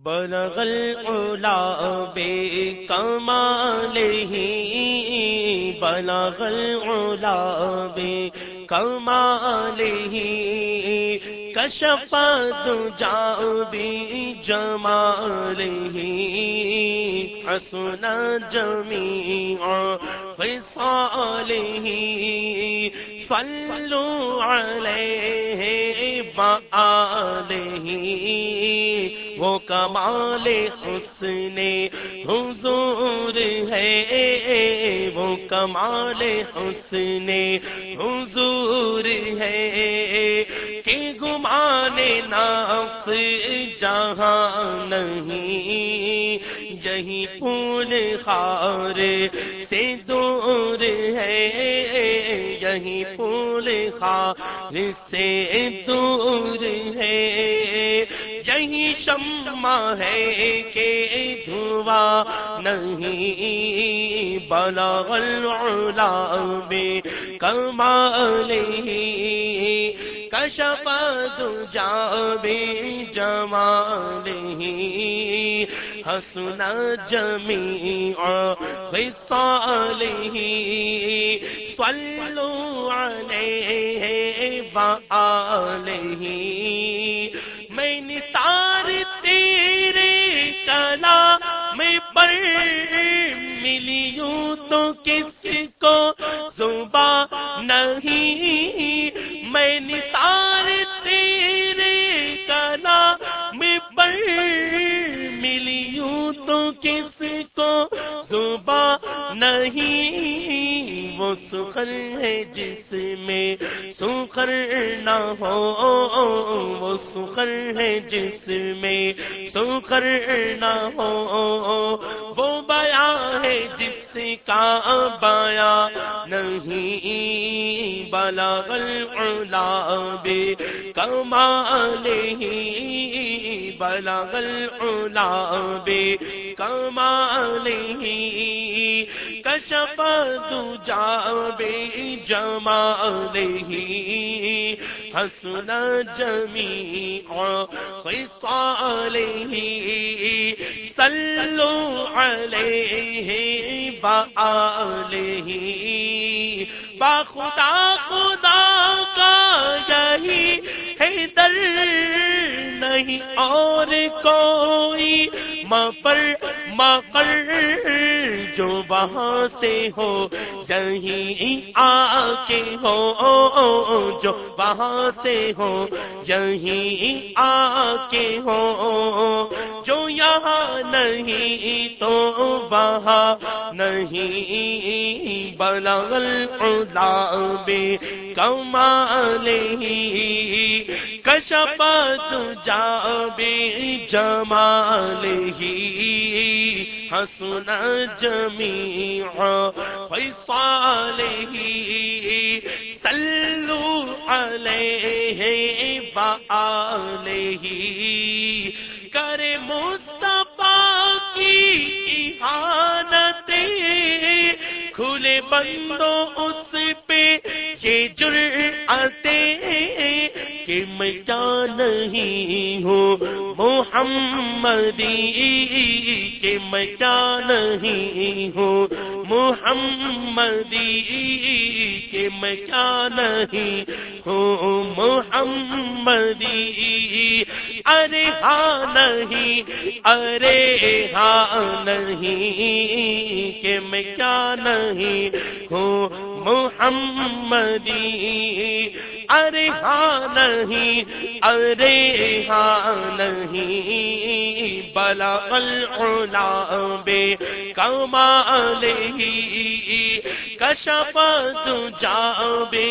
بلغ العلا بے کمال ہی، بلغ العلا بے کمال ہی کشف دجا بھی جمال ہی، حسن جمیع خصال ہی صلو علیہ وآلہ وہ کمال حسن حضور ہے۔ وہ کمال حسن حضور ہے۔ کہ گمان نفس جہاں نہیں، یہی پھول خار سے دور ہے۔ یہی پھول خار سے دور ہے۔ یہی شمع ہے کہ دھواں نہیں بلغ العلا بے کمال ہی کشف دجا بے جمال ہی، حسن جمیع خصال ہی۔ صلو علیہ وآلہ میں نثار تیرے کلا میں پر ملیوں تو کس کو زبا نہیں میں نثار تیرے کلا میں پر ملیوں تو کس کو زبا نہیں؟ وہ سخر ہے جس میں سخر نہ ہو، وہ سخر ہے جس میں سخر نہ ہو۔ وہ بیا ہے جس کا بایا نہیں بلغ العلا بے کمال ہی بلغ بے کمال ہی کشف دجا بے جمال ہی حسن جمیع خصال ہی صلو علیہ بآلہ با خدا خدا کا یہی ہے در نہیں اور کوئی، ماں پر ماں پر جو وہاں سے ہو یہی آ کے ہو، جو وہاں سے ہو یہی آ کے ہو، جو یہاں نہیں تو وہاں نہیں بلغ بے کمال ہی کشف تجا بے جمال ہی۔ حسن جمیع خصال ہی۔ صلو علیہ وآلہ کرے مصطفیٰ کی احانت۔ کھلے بندو اس پہ یہ جرعتے کہ میں کیا نہیں ہوں، محمدی، کہ میں کیا نہیں ہوں، محمدی، کہ میں کیا نہیں ہوں، محمدی، ارے ہاں نہیں، ارے ہاں نہیں، کہ میں کیا نہیں ہوں، محمدی ارے ہاں نہیں، ارے ہاں نہیں، بلا العلا بے کمال ہی، کشف تجا بے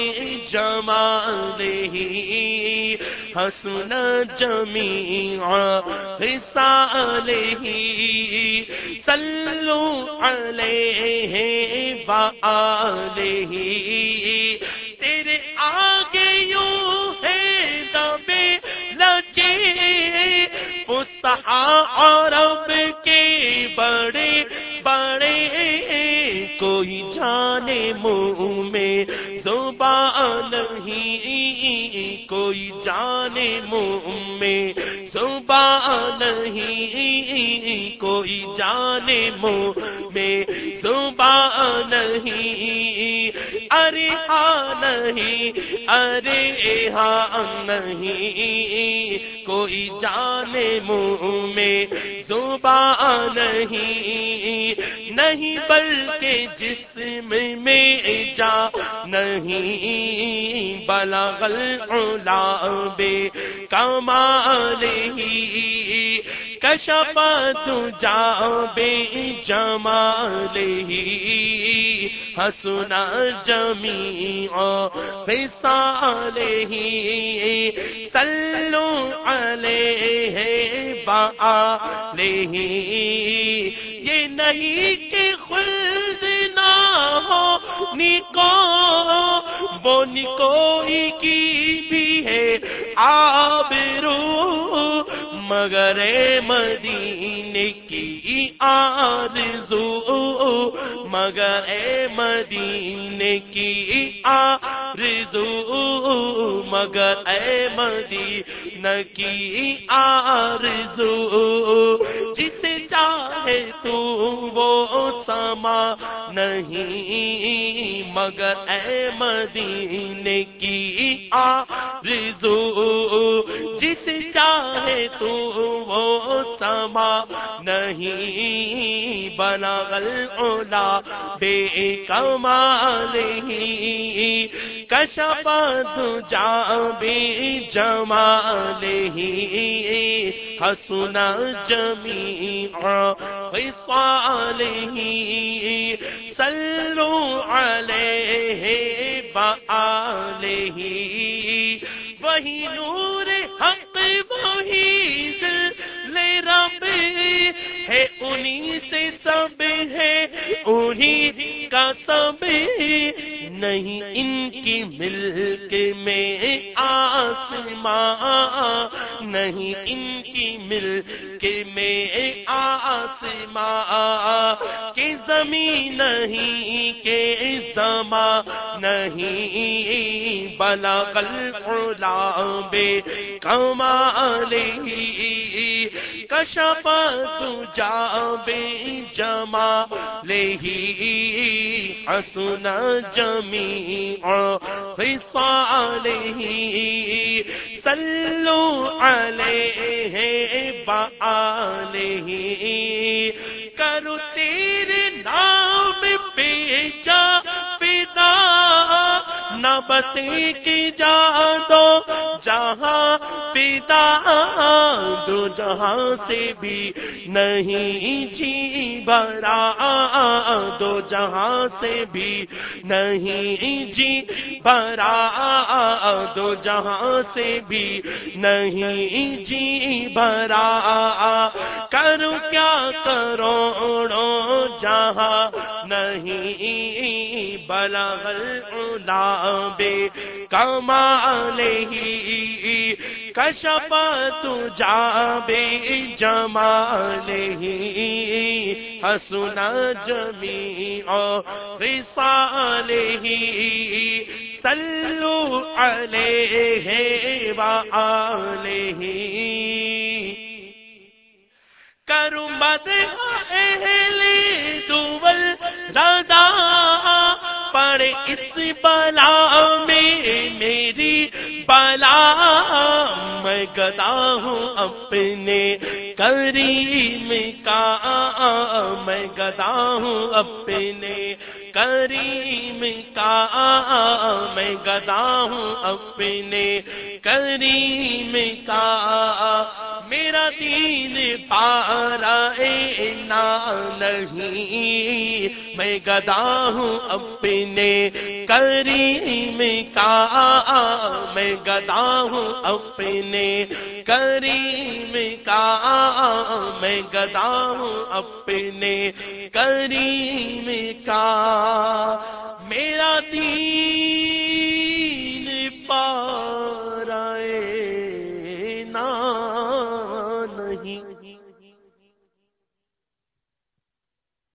جمال ہی، حسن جمیع خصال ہی، صلو علیہ وآلہ تیرے کہاں عرب کے بڑے بڑے کوئی جانے منہ میں زبان نہیں، کوئی جانے منہ میں زبان نہیں، کوئی جانے منہ میں زبان نہیں۔ ارے ہاں نہیں، ارے ہاں نہیں۔ کوئی جانے منہ میں زبان نہیں نہیں بلکہ جسم میں جا نہیں۔ بلغل بے کمال ہی۔ کشپ جا بے جمال ہی۔ ہسنا جمی خسال ہی سلو علیہ با لے یہ نہیں کہ خلد نہ ہو، نکو، وہ نکوئی کی بھی ہے آبرو مگر مدینے کی آرزو مگر اے مدینے کی آرزو، مگر اے مدینہ کی آرزو، جسے چاہے تو وہ سما نہیں، مگر اے مدینے کی آرزو جس چاہے تو وہ سما نہیں بنا اولا بے کمال ہی۔ کشپ جا بے جمال ہی۔ ہسنا جمی ہی۔ سلو علیہ بآلہ وہی نور حق، وہی انہی سے سب ہے، انہی کا سب نہیں ان کی ملک میں آسماں، نہیں ان کی ملک میں آسماں، کہ زمین نہیں، کہ زما نہیں۔ بلا کل بے کمال کشپ جا بے جما لے حسن جمی خصال ہی سلو علیہ بآلہ کرو تیرے نام پہ جا پیدا نہ بسی کی جا دو جہاں پیدا دو جہاں سے بھی نہیں جی برا دو جہاں سے بھی نہیں جی برا دو جہاں سے بھی نہیں جی برا کرو کیا کروڑو جہاں نہیں بلغل بے کمال ہی کشپ جا بے جمال ہی حسنا جمی خصال ہی سلو علیہ وآلہ۔ کرو مد اہل دول دادا پڑے اس بلا میں۔ بلا میں گدا ہوں اپنے کریم کا میں گدا ہوں اپنے کریم کا میں گدا ہوں اپنے کریم کا میرا دین پارا نہیں میں گدا ہوں اپنے کریم کا میں گدا ہوں اپنے کریم کا میں گدا ہوں اپنے کریم کا میرا دین